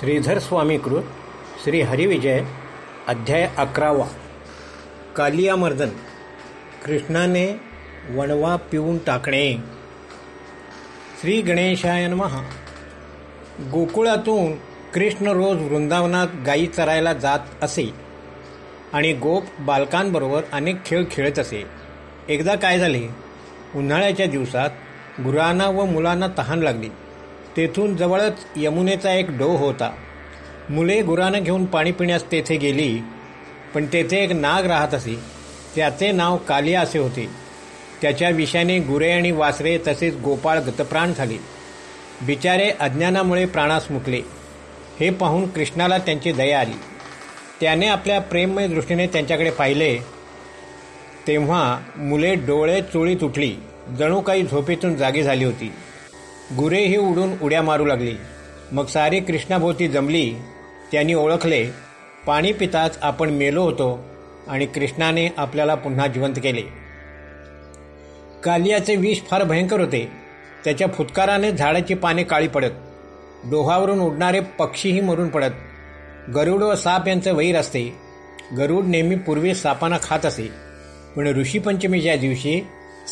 श्रीधर स्वामीकृत श्री हरिविजय अध्याय अकरावा. कालियामर्दन. कृष्णाने वणवा पिऊन टाकणे. श्री गणेशायन महा गोकुळातून कृष्ण रोज वृंदावनात गायी चरायला जात असे आणि गोप बालकांबरोबर अनेक खेळ खेळत असे. एकदा काय झाले? उन्हाळ्याच्या दिवसात गुरांना व मुलांना तहान लागली. तेथून जवळच यमुनेचा एक डो होता. मुले गुरानं घेऊन पाणी पिण्यास तेथे गेली पण तेथे एक नाग राहत असे. त्याचे नाव कालिया असे होते. त्याच्या विषाने गुरे आणि वासरे तसेच गोपाळ गतप्राण झाले. बिचारे अज्ञानामुळे प्राणास मुकले. हे पाहून कृष्णाला त्यांची दया आली. त्याने आपल्या प्रेममय दृष्टीने त्यांच्याकडे पाहिले. तेव्हा मुले डोळे चोळीत उठली. जणू काही झोपेतून जागी झाली होती. गुरेही उडून उड्या मारू लागली. मग सारी कृष्णाभोवती जमली. त्यांनी ओळखले पाणी पिताच आपण मेलो होतो आणि कृष्णाने आपल्याला पुन्हा जिवंत केले. कालियाचे विष फार भयंकर होते. त्याच्या फुतकाराने झाडाची पाने काळी पडत. डोहावरून उडणारे पक्षीही मरून पडत. गरुड व साप यांचं वैर असते. गरुड नेहमी पूर्वी सापांना खात असे. पण ऋषीपंचमीच्या दिवशी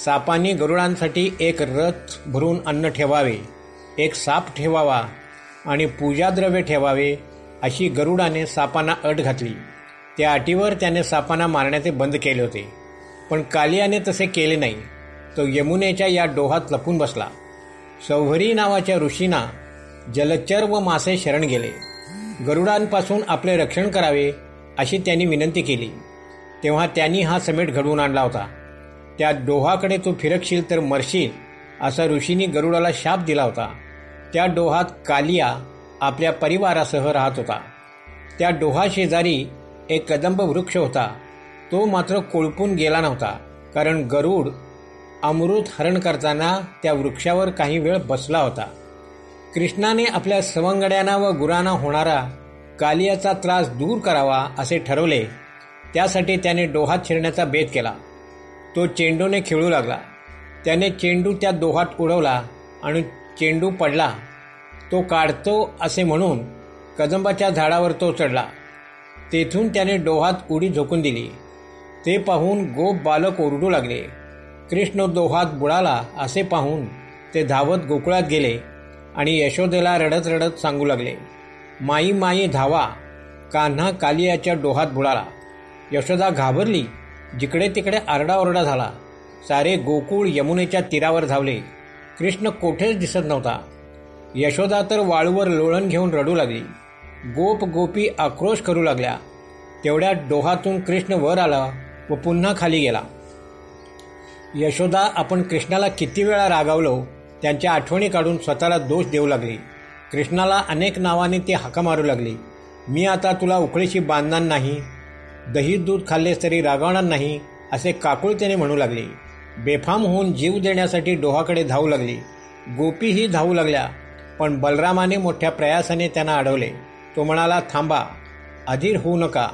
सापांनी गरुडांसाठी एक रथ भरून अन्न ठेवावे एक साप ठेवावा आणि पूजाद्रव्य ठेवावे अशी गरुडाने सापांना अट घातली. त्या अटीवर त्याने सापांना मारण्याचे बंद केले होते. पण कालियाने तसे केले नाही. तो यमुनेच्या या डोहात लपून बसला. सौहरी नावाच्या ऋषींना जलचर व मासे शरण गेले. गरुडांपासून आपले रक्षण करावे अशी त्यांनी विनंती केली. तेव्हा त्यांनी हा समेट घडवून आणला होता. त्या डोहाकडे तू फिरकशील तर मरशील असा ऋषींनी गरुडाला शाप दिला होता. त्या डोहात कालिया आपल्या परिवारासह राहत होता. त्या डोहा शेजारी एक कदंब वृक्ष होता. तो मात्र कोळपून गेला नव्हता कारण गरुड अमृत हरण करताना त्या वृक्षावर काही वेळ बसला होता. कृष्णाने आपल्या सवंगड्यांना व गुरांना होणारा कालियाचा त्रास दूर करावा असे ठरवले. त्यासाठी त्याने डोहात शिरण्याचा बेत केला. तो चेंडूने खेळू लागला. त्याने चेंडू त्या दोहात उडवला आणि चेंडू पडला. तो काढतो असे म्हणून कदंबाच्या झाडावर तो चढला. तेथून त्याने डोहात उडी झोकून दिली. ते पाहून गोप बालक ओरडू लागले. कृष्ण दोहात बुडाला असे पाहून ते धावत गोकुळात गेले आणि यशोदेला रडत रडत सांगू लागले माई माई धावा. कान्हा कालियाच्या डोहात बुडाला. यशोदा घाबरली? जिकडे तिकडे आरडाओरडा झाला सारे गोकुळ यमुनेच्या तीरावर धावले. कृष्ण कोठेच दिसत नव्हता. यशोदा तर वाळूवर लोळण घेऊन रडू लागली. गोप गोपी आक्रोश करू लागल्या. तेवढ्या डोहातून कृष्ण वर आला व पुन्हा खाली गेला. यशोदा आपण कृष्णाला किती वेळा रागावलो त्यांच्या आठवणी काढून स्वतःला दोष देऊ लागली. कृष्णाला अनेक नावाने ती हाका मारू लागली. मी आता तुला उकळीशी बांधणार नाही दही दूध खाल्लेस तरी रागावणार नाही असे काकुळतेने म्हणू लागले. बेफाम होऊन जीव देण्यासाठी डोहाकडे धावू लागली. गोपीही धावू लागल्या पण बलरामाने मोठ्या प्रयासाने त्यांना अडवले. तो म्हणाला थांबा अधीर होऊ नका.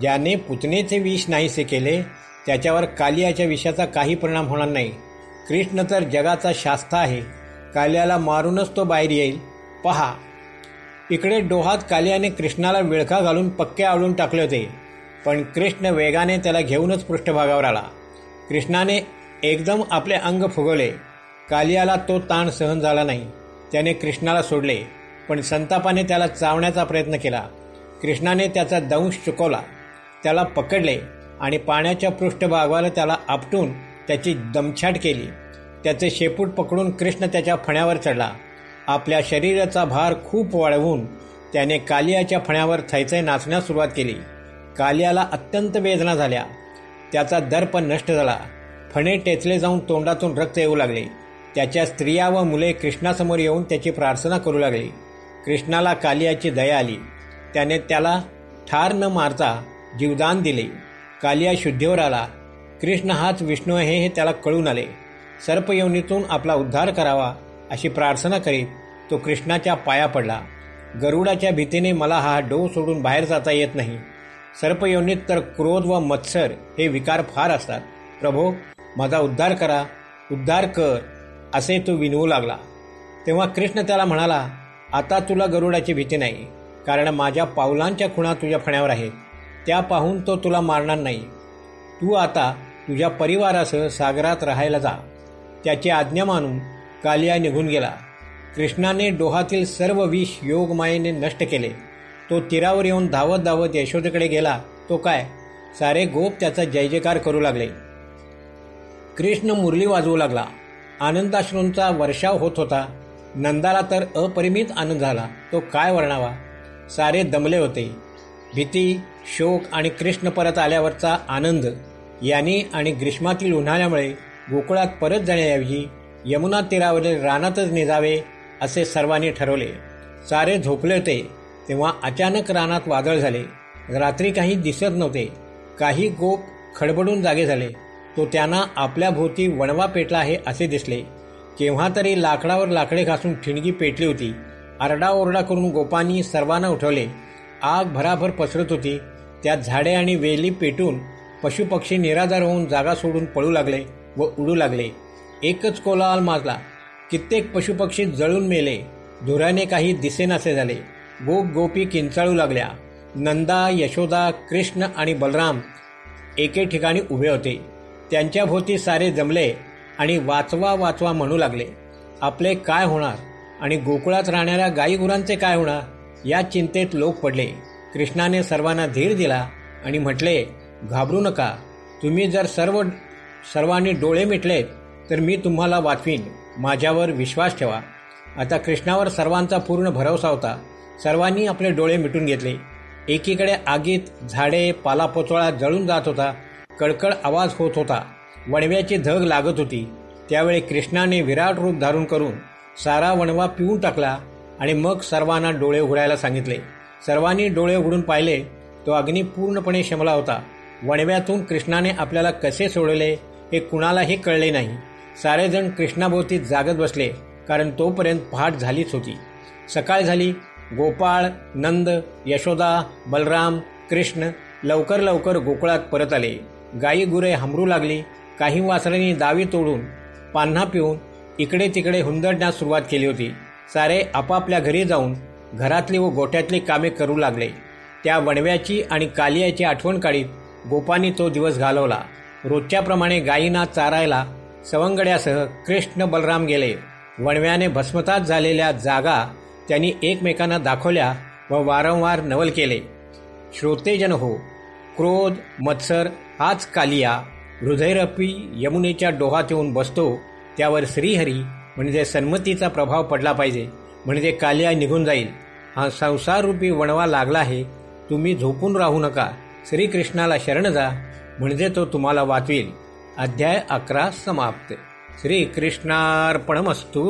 ज्याने पुतनेचे विष नाहीसे केले त्याच्यावर कालियाच्या विषाचा काही परिणाम होणार नाही. कृष्ण तर जगाचा शास्ता आहे. कालियाला मारूनच तो बाहेर येईल. पहा. इकडे डोहात कालियाने कृष्णाला विळखा घालून पक्के आवळून टाकले होते. पण कृष्ण वेगाने त्याला घेऊनच पृष्ठभागावर आला. कृष्णाने एकदम आपले अंग फुगवले. कालियाला तो ताण सहन झाला नाही. त्याने कृष्णाला सोडले पण संतापाने त्याला चावण्याचा प्रयत्न केला. कृष्णाने त्याचा दंश चुकवला. त्याला पकडले आणि पाण्याच्या पृष्ठभागावर त्याला आपटून त्याची दमछाट केली. त्याचे शेपूट पकडून कृष्ण त्याच्या फण्यावर चढला. आपल्या शरीराचा भार खूप वाढवून त्याने कालियाच्या फण्यावर थैथै नाचण्यास सुरुवात केली. कालियाला अत्यंत वेदना झाल्या. त्याचा दर्प नष्ट झाला. फणे टेचले जाऊन तोंडातून रक्त येऊ लागले. त्याच्या स्त्रिया व मुले कृष्णासमोर येऊन त्याची प्रार्थना करू लागली. कृष्णाला कालियाची दया आली. त्याने त्याला ठार न मारता जीवदान दिले. कालिया शुद्धीवर आला. कृष्ण हाच विष्णू आहे हे त्याला कळून आले. सर्पयवनीतून आपला उद्धार करावा अशी प्रार्थना करीत तो कृष्णाच्या पाया पडला. गरुडाच्या भीतीने मला हा डो सोडून बाहेर जाता येत नाही. सर्पयोनीत तर क्रोध व मत्सर हे विकार फार असतात. प्रभो माझा उद्धार करा. उद्धार कर असे तो विनवू लागला. तेव्हा कृष्ण त्याला म्हणाला आता तुला गरुडाची भीती नाही कारण माझ्या पावलांच्या खुणा तुझ्या फण्यावर आहेत. त्या पाहून तो तुला मारणार नाही. तू आता तुझ्या परिवारासह सागरात राहायला जा. त्याची आज्ञा मानून कालिया निघून गेला. कृष्णाने डोहातील सर्व विष योगमायेने नष्ट केले. तो तीरावर येऊन धावत धावत यशोदेकडे गेला. तो काय? सारे गोप त्याचा जय जयकार करू लागले. कृष्ण मुरली वाजवू लागला. आनंदाश्रूंचा वर्षाव होत होता. नंदाला तर अपरिमित आनंद झाला. तो काय वर्णावा? सारे दमले होते. भीती शोक आणि कृष्ण परत आल्यावरचा आनंद यांनी आणि ग्रीष्मातील उन्हाळ्यामुळे गोकुळात परत जाण्याऐवजी यमुना तीरावरील रानातच निजावे असे सर्वांनी ठरवले. सारे झोपले होते. तेव्हा अचानक रानात वादळ झाले. रात्री काही दिसत नव्हते. काही गोप खडबडून जागे झाले. तो त्यांना आपल्या भोवती वणवा पेटला आहे असे दिसले. केव्हा तरी लाकडावर लाकडे घासून ठिणगी पेटली होती. आरडाओरडा करून गोपांनी सर्वांना उठवले. आग भराभर पसरत होती. त्यात झाडे आणि वेली पेटून पशुपक्षी निराधार होऊन जागा सोडून पळू लागले व उडू लागले. एकच कोलाहल माजला. कित्येक पशुपक्षी जळून मेले. धुराने काही दिसेनासे झाले. गोप गोपी किंचाळू लागल्या. नंदा यशोदा कृष्ण आणि बलराम एके ठिकाणी उभे होते. त्यांच्या भोवती सारे जमले आणि वाचवा वाचवा म्हणू लागले. आपले काय होणार? आणि गोकुळात राहणाऱ्या गाईगुरांचे काय होणार? या चिंतेत लोक पडले. कृष्णाने सर्वांना धीर दिला आणि म्हटले घाबरू नका. तुम्ही जर सर्व सर्वांनी डोळे मिटलेत तर मी तुम्हाला वाचवीन. माझ्यावर विश्वास ठेवा. आता कृष्णावर सर्वांचा पूर्ण भरवसा होता. सर्वांनी आपले डोळे मिटून घेतले. एकीकडे आगीत झाडे पालापोचोळा जळून जात होता. कडकड आवाज होत होता. वणव्याची धग लागत होती. त्यावेळी कृष्णाने विराट रूप धारून करून सारा वणवा पिऊन टाकला आणि मग सर्वांना डोळे उघडायला सांगितले. सर्वांनी डोळे उघडून पाहिले तो अग्नी पूर्णपणे शमला होता. वणव्यातून कृष्णाने आपल्याला कसे सोडले हे कुणालाही कळले नाही. सारेजण कृष्णाभोवती जागत बसले कारण तोपर्यंत पहाट झालीच होती. सकाळ झाली गोपाळ नंद यशोदा बलराम कृष्ण लवकर लवकर गोकुळात परत आले. गाई गुरे हमरू लागली. काही वासरांनी दावी तोडून पान्हा पिऊन इकडे तिकडे हुंदडण्यास सुरुवात केली होती. सारे आपापल्या घरी जाऊन घरातली व गोठ्यातली कामे करू लागले. त्या वणव्याची आणि कालियाची आठवण काढीत गोपांनी तो दिवस घालवला. रोजच्याप्रमाणे गायींना चारायला सवंगड्यासह कृष्ण बलराम गेले. वणव्याने भस्मतात झालेल्या जागा त्यांनी एकमेकांना दाखवल्या व वारंवार नवल केले. श्रोतेजन हो क्रोध मत्सर हाच कालिया हृदयरपी यमुनेच्या डोहात येऊन बसतो त्यावर श्रीहरी म्हणजे सन्मतीचा प्रभाव पडला पाहिजे म्हणजे कालिया निघून जाईल. हा संसाररूपी वणवा लागला आहे तुम्ही झोपून राहू नका श्रीकृष्णाला शरण जा म्हणजे तो तुम्हाला वाचवेल. अध्याय अकरा समाप्त. श्रीकृष्णार्पणमस्तू.